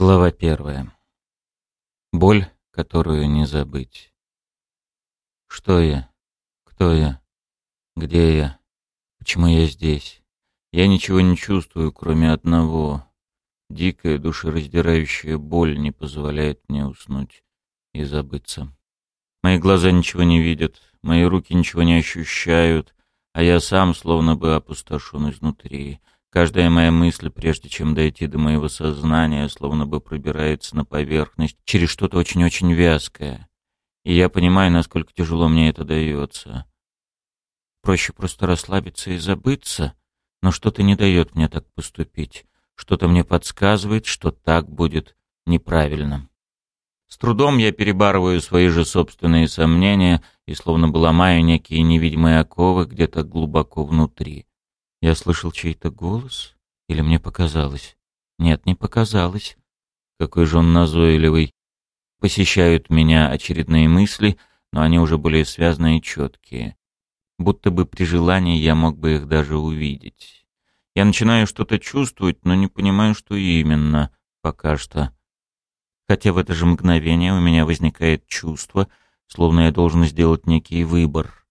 Глава первая. Боль, которую не забыть. Что я? Кто я? Где я? Почему я здесь? Я ничего не чувствую, кроме одного. Дикая, душераздирающая боль не позволяет мне уснуть и забыться. Мои глаза ничего не видят, мои руки ничего не ощущают, а я сам словно бы опустошен изнутри. Каждая моя мысль, прежде чем дойти до моего сознания, словно бы пробирается на поверхность через что-то очень-очень вязкое. И я понимаю, насколько тяжело мне это дается. Проще просто расслабиться и забыться, но что-то не дает мне так поступить. Что-то мне подсказывает, что так будет неправильно. С трудом я перебарываю свои же собственные сомнения и словно бы ломаю некие невидимые оковы где-то глубоко внутри. Я слышал чей-то голос? Или мне показалось? Нет, не показалось. Какой же он назойливый. Посещают меня очередные мысли, но они уже более связанные и четкие. Будто бы при желании я мог бы их даже увидеть. Я начинаю что-то чувствовать, но не понимаю, что именно, пока что. Хотя в это же мгновение у меня возникает чувство, словно я должен сделать некий выбор.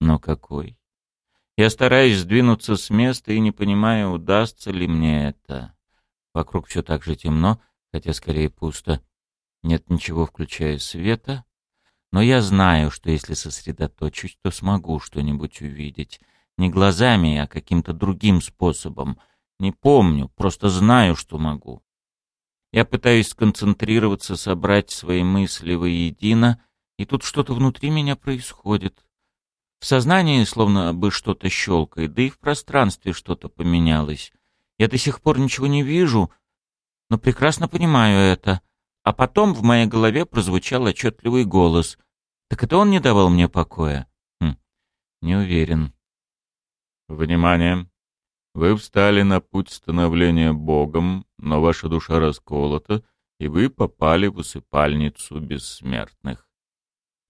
Но какой? Я стараюсь сдвинуться с места и не понимаю, удастся ли мне это. Вокруг все так же темно, хотя скорее пусто. Нет ничего, включая света. Но я знаю, что если сосредоточусь, то смогу что-нибудь увидеть. Не глазами, а каким-то другим способом. Не помню, просто знаю, что могу. Я пытаюсь сконцентрироваться, собрать свои мысли воедино, и тут что-то внутри меня происходит. В сознании словно бы что-то щелкает, да и в пространстве что-то поменялось. Я до сих пор ничего не вижу, но прекрасно понимаю это. А потом в моей голове прозвучал отчетливый голос. Так это он не давал мне покоя? Хм, не уверен. Внимание! Вы встали на путь становления Богом, но ваша душа расколота, и вы попали в усыпальницу бессмертных.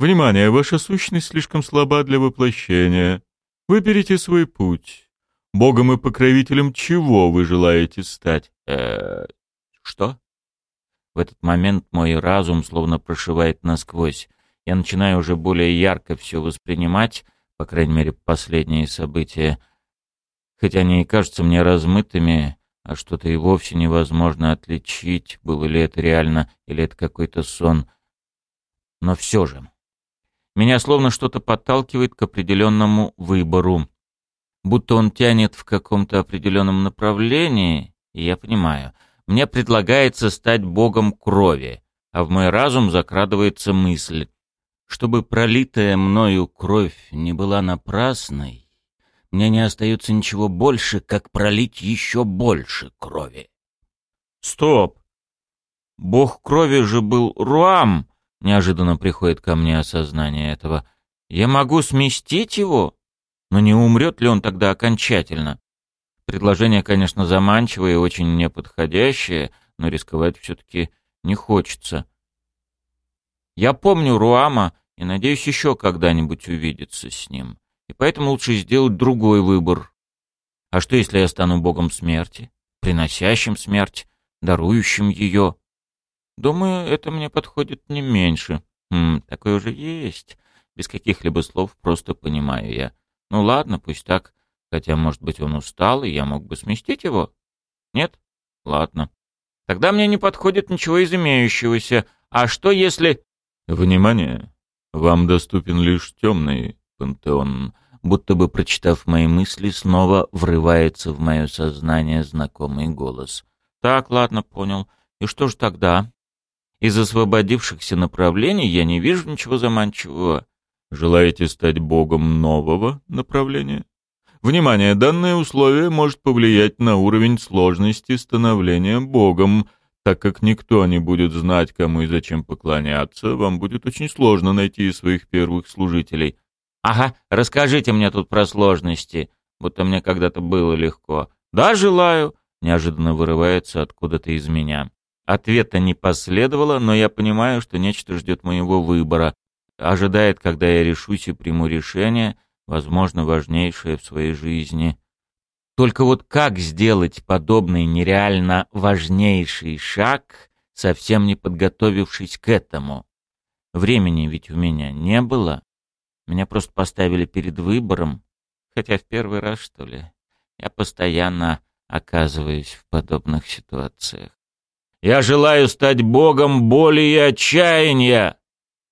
Внимание, ваша сущность слишком слаба для воплощения. Выберите свой путь. Богом и покровителем чего вы желаете стать? Э, что? В этот момент мой разум словно прошивает насквозь. Я начинаю уже более ярко все воспринимать, по крайней мере, последние события. Хотя они и кажутся мне размытыми, а что-то и вовсе невозможно отличить, было ли это реально или это какой-то сон. Но все же. Меня словно что-то подталкивает к определенному выбору. Будто он тянет в каком-то определенном направлении, и я понимаю. Мне предлагается стать богом крови, а в мой разум закрадывается мысль. Чтобы пролитая мною кровь не была напрасной, мне не остается ничего больше, как пролить еще больше крови. Стоп! Бог крови же был Руам, Неожиданно приходит ко мне осознание этого. Я могу сместить его? Но не умрет ли он тогда окончательно? Предложение, конечно, заманчивое и очень неподходящее, но рисковать все-таки не хочется. Я помню Руама и надеюсь еще когда-нибудь увидеться с ним. И поэтому лучше сделать другой выбор. А что, если я стану богом смерти, приносящим смерть, дарующим ее? Думаю, это мне подходит не меньше. Хм, такое уже есть. Без каких-либо слов просто понимаю я. Ну ладно, пусть так. Хотя, может быть, он устал, и я мог бы сместить его? Нет? Ладно. Тогда мне не подходит ничего из имеющегося. А что если... Внимание! Вам доступен лишь темный пантеон. Будто бы, прочитав мои мысли, снова врывается в мое сознание знакомый голос. Так, ладно, понял. И что же тогда? Из освободившихся направлений я не вижу ничего заманчивого. Желаете стать богом нового направления? Внимание, данное условие может повлиять на уровень сложности становления богом. Так как никто не будет знать, кому и зачем поклоняться, вам будет очень сложно найти своих первых служителей. Ага, расскажите мне тут про сложности, будто мне когда-то было легко. Да, желаю, неожиданно вырывается откуда-то из меня. Ответа не последовало, но я понимаю, что нечто ждет моего выбора, ожидает, когда я решусь и приму решение, возможно, важнейшее в своей жизни. Только вот как сделать подобный нереально важнейший шаг, совсем не подготовившись к этому. Времени ведь у меня не было. Меня просто поставили перед выбором, хотя в первый раз, что ли. Я постоянно оказываюсь в подобных ситуациях. «Я желаю стать богом боли и отчаяния!»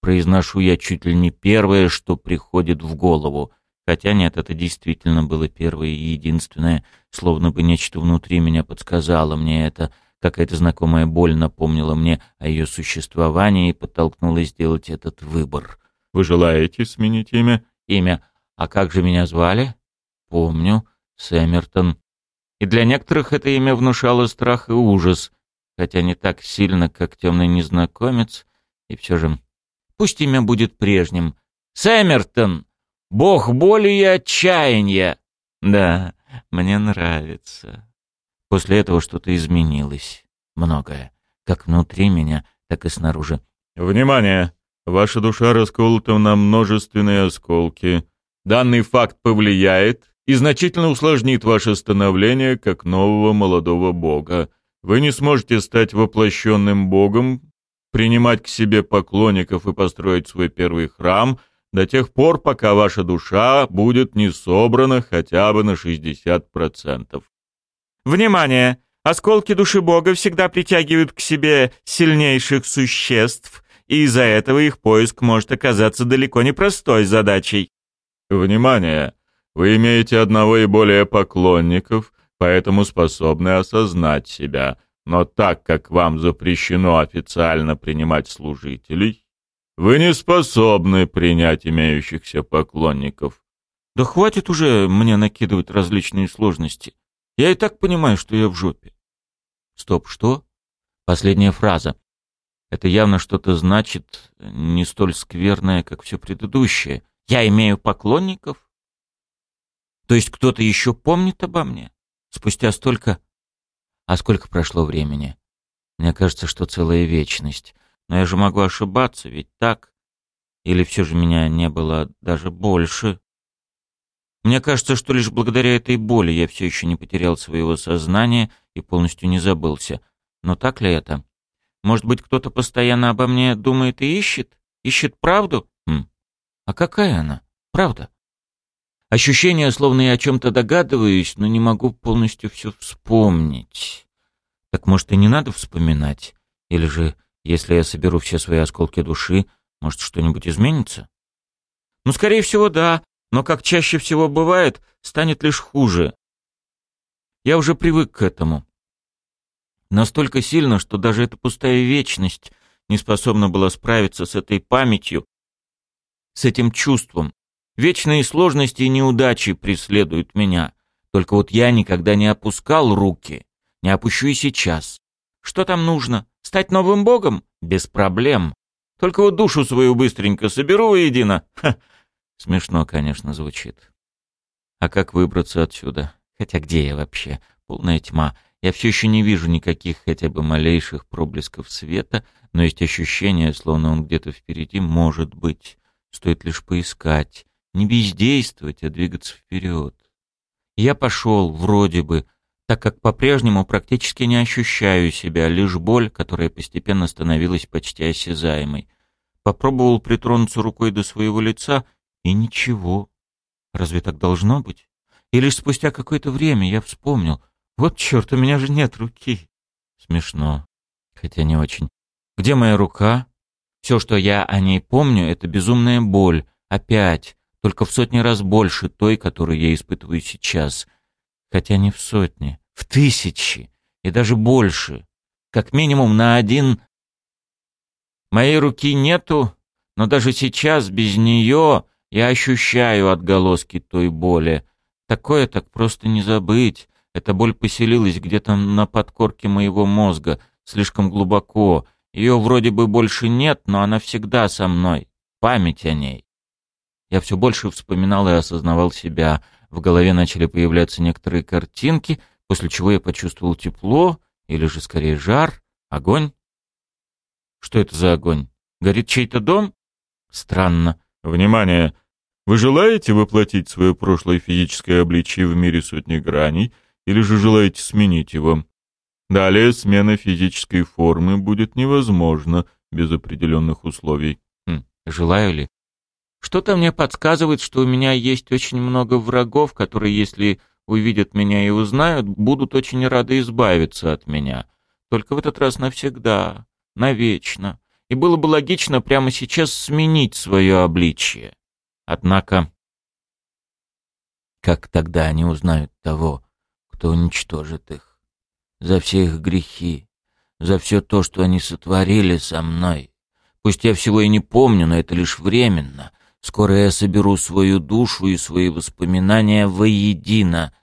Произношу я чуть ли не первое, что приходит в голову. Хотя нет, это действительно было первое и единственное, словно бы нечто внутри меня подсказало мне это. Какая-то знакомая боль напомнила мне о ее существовании и подтолкнула сделать этот выбор. «Вы желаете сменить имя?» «Имя. А как же меня звали?» «Помню. Сэмертон. И для некоторых это имя внушало страх и ужас, хотя не так сильно, как темный незнакомец, и все же... Пусть имя будет прежним. Сэмертон! Бог боли и отчаяния! Да, мне нравится. После этого что-то изменилось. Многое. Как внутри меня, так и снаружи. «Внимание! Ваша душа расколота на множественные осколки. Данный факт повлияет и значительно усложнит ваше становление как нового молодого бога. Вы не сможете стать воплощенным богом, принимать к себе поклонников и построить свой первый храм до тех пор, пока ваша душа будет не собрана хотя бы на 60%. Внимание! Осколки души Бога всегда притягивают к себе сильнейших существ, и из-за этого их поиск может оказаться далеко не простой задачей. Внимание! Вы имеете одного и более поклонников, поэтому способны осознать себя. Но так как вам запрещено официально принимать служителей, вы не способны принять имеющихся поклонников. Да хватит уже мне накидывать различные сложности. Я и так понимаю, что я в жопе. Стоп, что? Последняя фраза. Это явно что-то значит не столь скверное, как все предыдущее. Я имею поклонников? То есть кто-то еще помнит обо мне? Спустя столько... А сколько прошло времени? Мне кажется, что целая вечность. Но я же могу ошибаться, ведь так? Или все же меня не было даже больше? Мне кажется, что лишь благодаря этой боли я все еще не потерял своего сознания и полностью не забылся. Но так ли это? Может быть, кто-то постоянно обо мне думает и ищет? Ищет правду? Хм. А какая она? Правда? Ощущение, словно я о чем-то догадываюсь, но не могу полностью все вспомнить. Так может и не надо вспоминать? Или же, если я соберу все свои осколки души, может что-нибудь изменится? Ну, скорее всего, да, но, как чаще всего бывает, станет лишь хуже. Я уже привык к этому. Настолько сильно, что даже эта пустая вечность не способна была справиться с этой памятью, с этим чувством, Вечные сложности и неудачи преследуют меня. Только вот я никогда не опускал руки. Не опущу и сейчас. Что там нужно? Стать новым богом? Без проблем. Только вот душу свою быстренько соберу воедино. Ха. Смешно, конечно, звучит. А как выбраться отсюда? Хотя где я вообще? Полная тьма. Я все еще не вижу никаких хотя бы малейших проблесков света, но есть ощущение, словно он где-то впереди может быть. Стоит лишь поискать не бездействовать, а двигаться вперед. Я пошел, вроде бы, так как по-прежнему практически не ощущаю себя, лишь боль, которая постепенно становилась почти осязаемой. Попробовал притронуться рукой до своего лица, и ничего. Разве так должно быть? И лишь спустя какое-то время я вспомнил. Вот черт, у меня же нет руки. Смешно. Хотя не очень. Где моя рука? Все, что я о ней помню, это безумная боль. Опять только в сотни раз больше той, которую я испытываю сейчас. Хотя не в сотни, в тысячи и даже больше. Как минимум на один... Моей руки нету, но даже сейчас без нее я ощущаю отголоски той боли. Такое так просто не забыть. Эта боль поселилась где-то на подкорке моего мозга, слишком глубоко. Ее вроде бы больше нет, но она всегда со мной. Память о ней. Я все больше вспоминал и осознавал себя. В голове начали появляться некоторые картинки, после чего я почувствовал тепло, или же скорее жар, огонь. Что это за огонь? Горит чей-то дом? Странно. Внимание! Вы желаете воплотить свое прошлое физическое обличие в мире сотни граней, или же желаете сменить его? Далее смена физической формы будет невозможна без определенных условий. Хм, желаю ли? Что-то мне подсказывает, что у меня есть очень много врагов, которые, если увидят меня и узнают, будут очень рады избавиться от меня. Только в этот раз навсегда, навечно. И было бы логично прямо сейчас сменить свое обличие. Однако, как тогда они узнают того, кто уничтожит их? За все их грехи, за все то, что они сотворили со мной. Пусть я всего и не помню, но это лишь временно. Скоро я соберу свою душу и свои воспоминания воедино,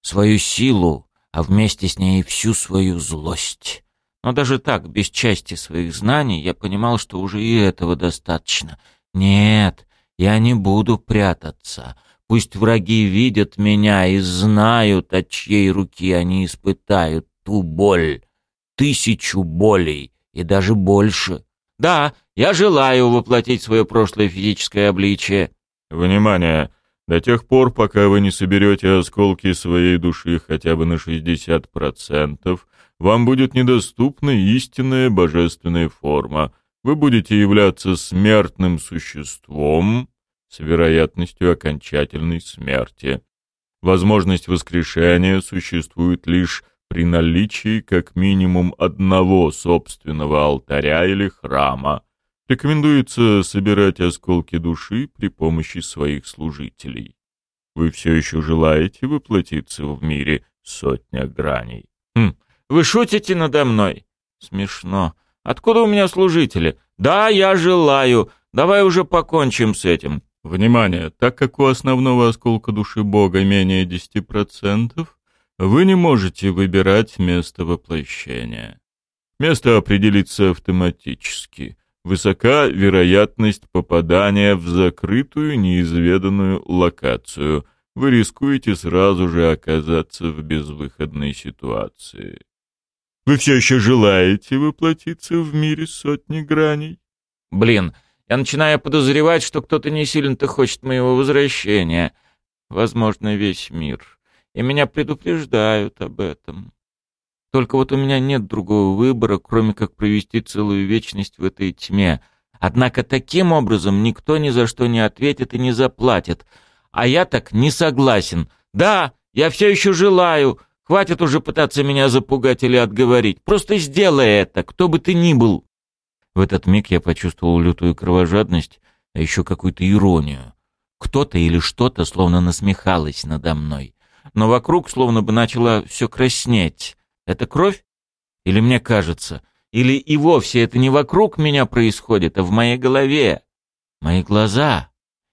свою силу, а вместе с ней всю свою злость. Но даже так, без части своих знаний, я понимал, что уже и этого достаточно. Нет, я не буду прятаться. Пусть враги видят меня и знают, от чьей руки они испытают ту боль, тысячу болей и даже больше. Да, я желаю воплотить свое прошлое физическое обличие. Внимание! До тех пор, пока вы не соберете осколки своей души хотя бы на 60%, вам будет недоступна истинная божественная форма. Вы будете являться смертным существом с вероятностью окончательной смерти. Возможность воскрешения существует лишь при наличии как минимум одного собственного алтаря или храма. Рекомендуется собирать осколки души при помощи своих служителей. Вы все еще желаете воплотиться в мире сотня граней? Хм, вы шутите надо мной? Смешно. Откуда у меня служители? Да, я желаю. Давай уже покончим с этим. Внимание! Так как у основного осколка души Бога менее 10%, вы не можете выбирать место воплощения. Место определится автоматически. Высока вероятность попадания в закрытую неизведанную локацию. Вы рискуете сразу же оказаться в безвыходной ситуации. Вы все еще желаете воплотиться в мире сотни граней? Блин, я начинаю подозревать, что кто-то не сильно-то хочет моего возвращения. Возможно, весь мир и меня предупреждают об этом. Только вот у меня нет другого выбора, кроме как провести целую вечность в этой тьме. Однако таким образом никто ни за что не ответит и не заплатит. А я так не согласен. Да, я все еще желаю. Хватит уже пытаться меня запугать или отговорить. Просто сделай это, кто бы ты ни был. В этот миг я почувствовал лютую кровожадность, а еще какую-то иронию. Кто-то или что-то словно насмехалось надо мной но вокруг словно бы начало все краснеть. Это кровь? Или мне кажется? Или и вовсе это не вокруг меня происходит, а в моей голове? Мои глаза.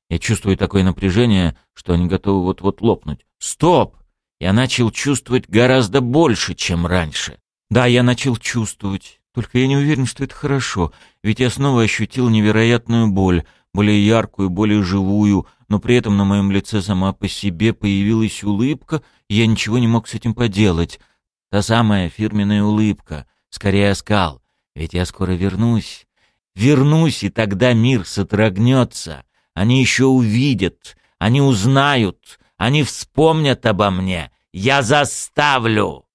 Я чувствую такое напряжение, что они готовы вот-вот лопнуть. Стоп! Я начал чувствовать гораздо больше, чем раньше. Да, я начал чувствовать. Только я не уверен, что это хорошо, ведь я снова ощутил невероятную боль, более яркую, более живую, но при этом на моем лице сама по себе появилась улыбка, и я ничего не мог с этим поделать. Та самая фирменная улыбка, скорее оскал, ведь я скоро вернусь. Вернусь, и тогда мир сотрогнется. Они еще увидят, они узнают, они вспомнят обо мне. Я заставлю!»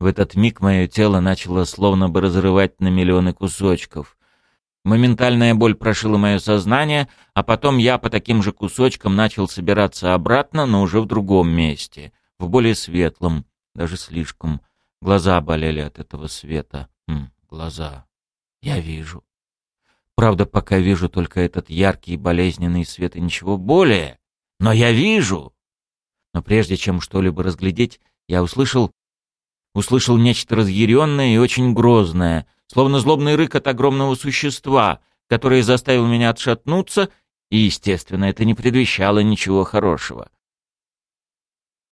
В этот миг мое тело начало словно бы разрывать на миллионы кусочков. Моментальная боль прошила мое сознание, а потом я по таким же кусочкам начал собираться обратно, но уже в другом месте, в более светлом, даже слишком. Глаза болели от этого света. Хм, глаза. Я вижу. Правда, пока вижу только этот яркий болезненный свет и ничего более. Но я вижу. Но прежде чем что-либо разглядеть, я услышал... Услышал нечто разъяренное и очень грозное — словно злобный рык от огромного существа, которое заставил меня отшатнуться, и, естественно, это не предвещало ничего хорошего.